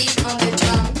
beat on the drum.